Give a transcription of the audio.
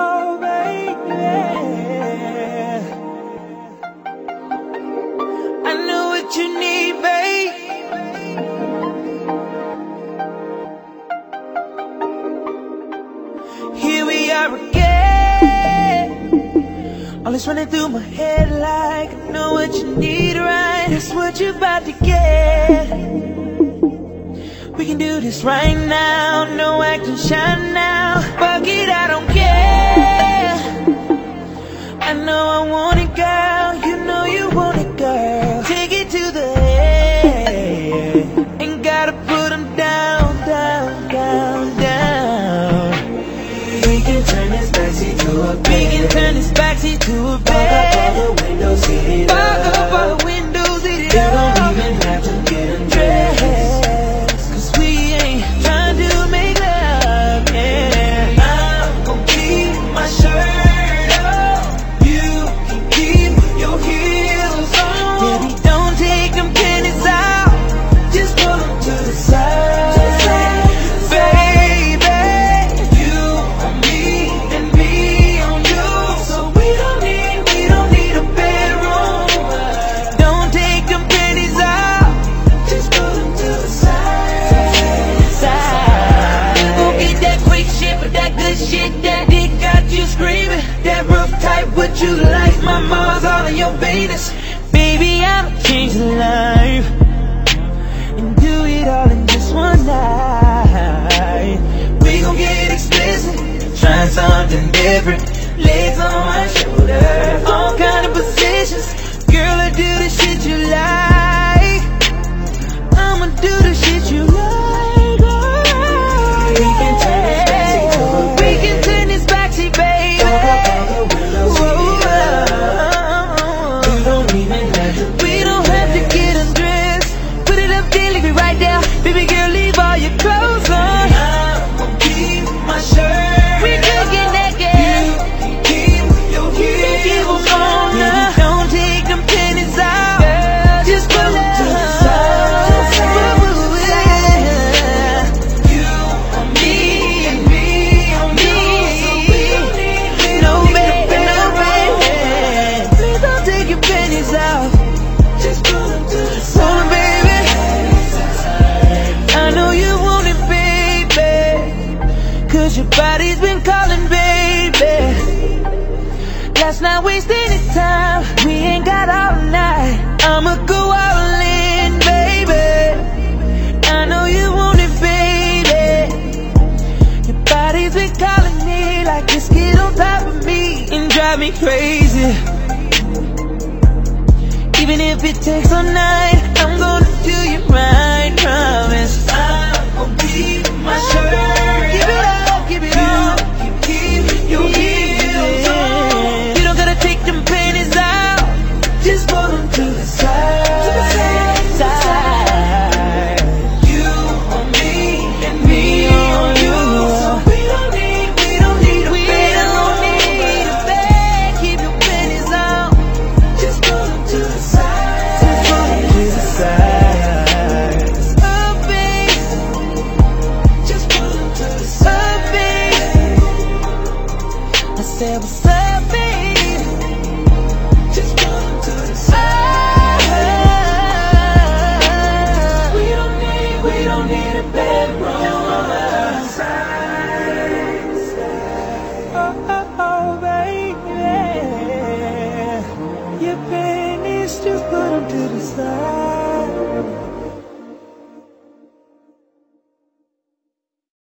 Oh, baby. I know what you need, babe. Here we are again it's running through my head like I know what you need, right? That's what you're about to get. We can do this right now, no acting shy now. you like my mama's all in your babies Baby, I'ma change the life. And do it all in just one night. We gon' get explicit. Trying something different. Legs on my drive me crazy. Even if it takes all night I'm gonna do you right. Your pain needs to put them to the side.